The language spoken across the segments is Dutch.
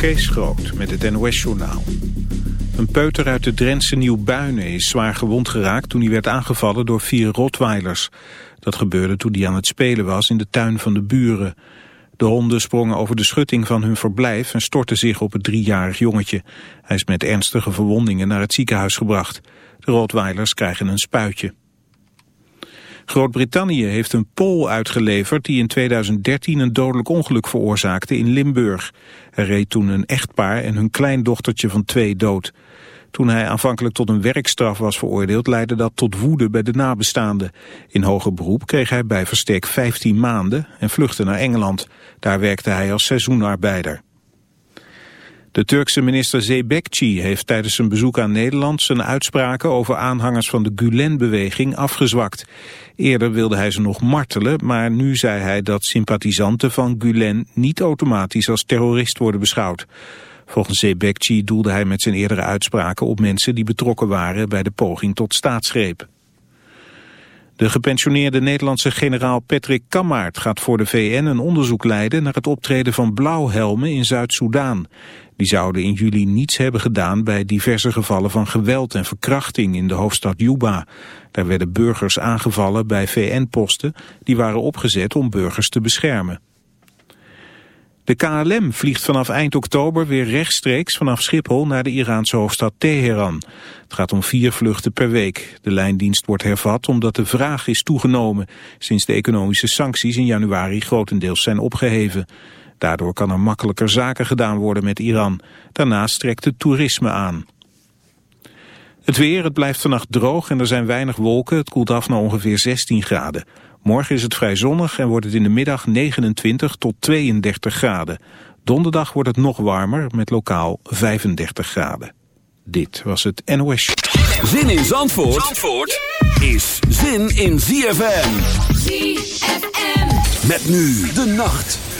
Kees Groot met het NOS-journaal. Een peuter uit de Drentse Nieuwbuinen is zwaar gewond geraakt... toen hij werd aangevallen door vier rotweilers. Dat gebeurde toen hij aan het spelen was in de tuin van de buren. De honden sprongen over de schutting van hun verblijf... en stortten zich op het driejarig jongetje. Hij is met ernstige verwondingen naar het ziekenhuis gebracht. De rotweilers krijgen een spuitje. Groot-Brittannië heeft een Pool uitgeleverd die in 2013 een dodelijk ongeluk veroorzaakte in Limburg. Er reed toen een echtpaar en hun kleindochtertje van twee dood. Toen hij aanvankelijk tot een werkstraf was veroordeeld leidde dat tot woede bij de nabestaanden. In hoger beroep kreeg hij bij verstek 15 maanden en vluchtte naar Engeland. Daar werkte hij als seizoenarbeider. De Turkse minister Zebekci heeft tijdens zijn bezoek aan Nederland zijn uitspraken over aanhangers van de Gulen-beweging afgezwakt. Eerder wilde hij ze nog martelen, maar nu zei hij dat sympathisanten van Gulen niet automatisch als terrorist worden beschouwd. Volgens Zebekci doelde hij met zijn eerdere uitspraken op mensen die betrokken waren bij de poging tot staatsgreep. De gepensioneerde Nederlandse generaal Patrick Kammaert gaat voor de VN een onderzoek leiden naar het optreden van blauwhelmen in Zuid-Soedan. Die zouden in juli niets hebben gedaan bij diverse gevallen van geweld en verkrachting in de hoofdstad Juba. Daar werden burgers aangevallen bij VN-posten die waren opgezet om burgers te beschermen. De KLM vliegt vanaf eind oktober weer rechtstreeks vanaf Schiphol naar de Iraanse hoofdstad Teheran. Het gaat om vier vluchten per week. De lijndienst wordt hervat omdat de vraag is toegenomen sinds de economische sancties in januari grotendeels zijn opgeheven. Daardoor kan er makkelijker zaken gedaan worden met Iran. Daarnaast trekt het toerisme aan. Het weer, het blijft vannacht droog en er zijn weinig wolken. Het koelt af naar ongeveer 16 graden. Morgen is het vrij zonnig en wordt het in de middag 29 tot 32 graden. Donderdag wordt het nog warmer met lokaal 35 graden. Dit was het NOS. Zin in Zandvoort, Zandvoort is zin in ZFM. ZFM. Met nu de nacht.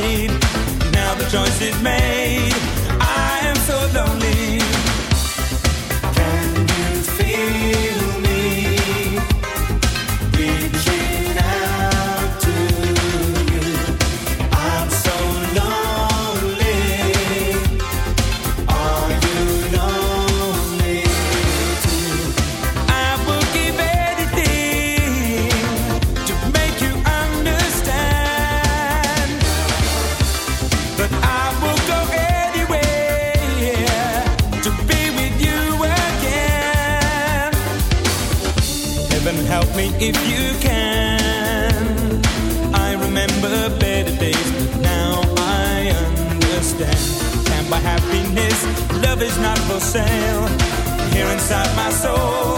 choice is made. Can't happiness, love is not for sale. Here inside my soul,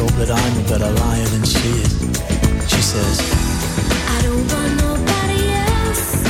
told that I'm a better liar than she is. She says, I don't want nobody else.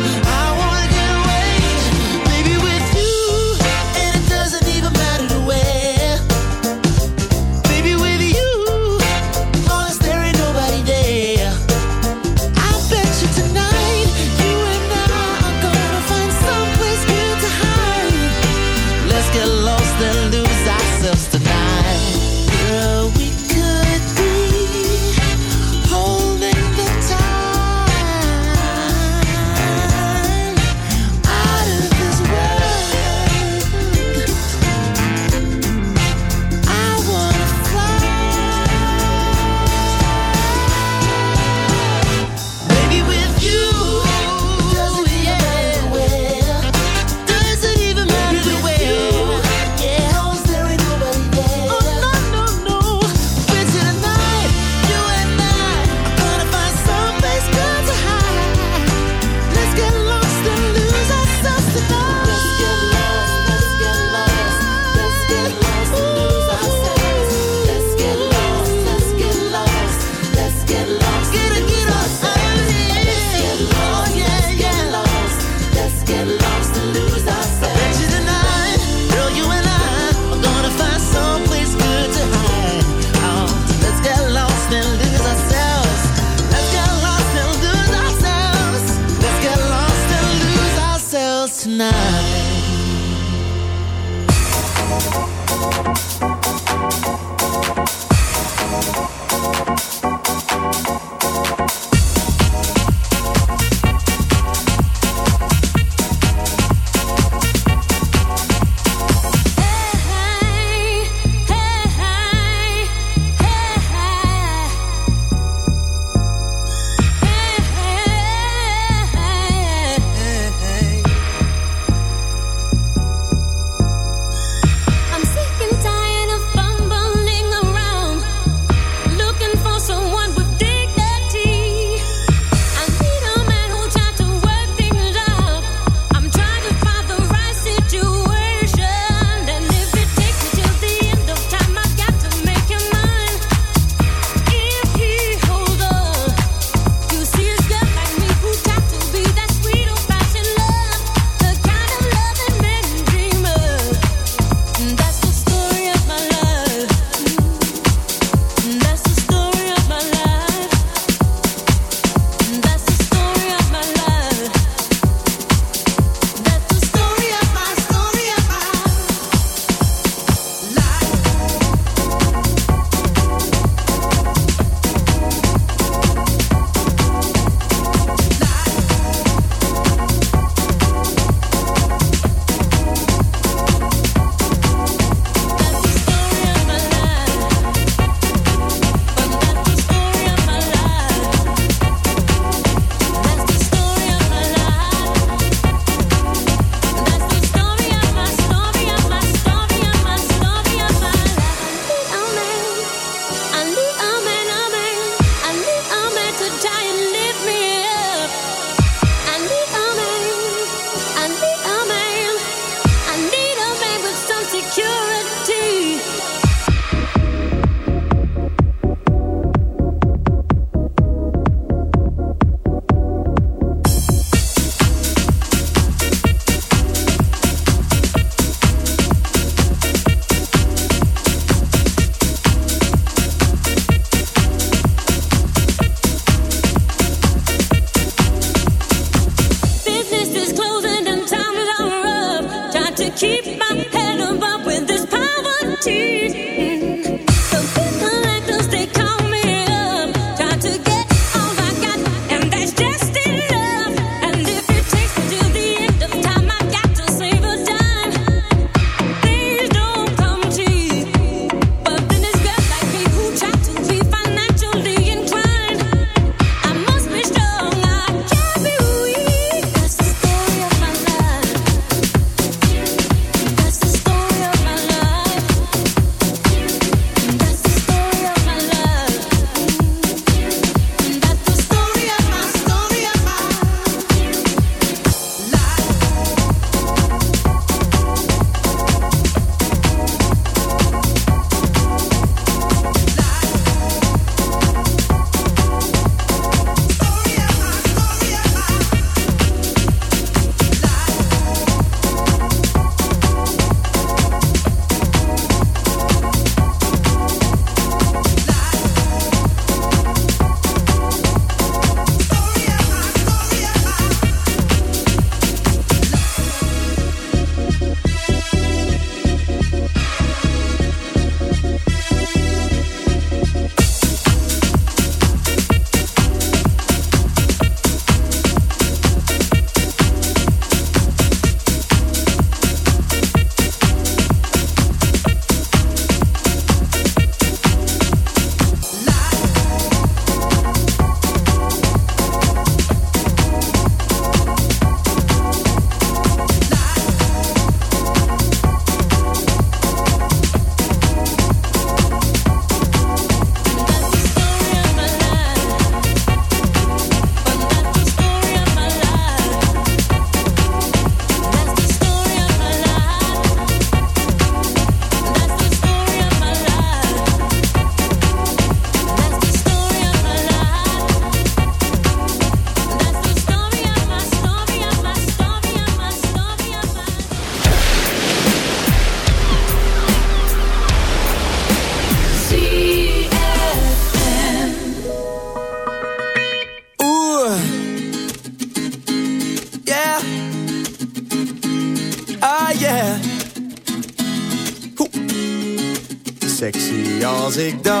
Sexy als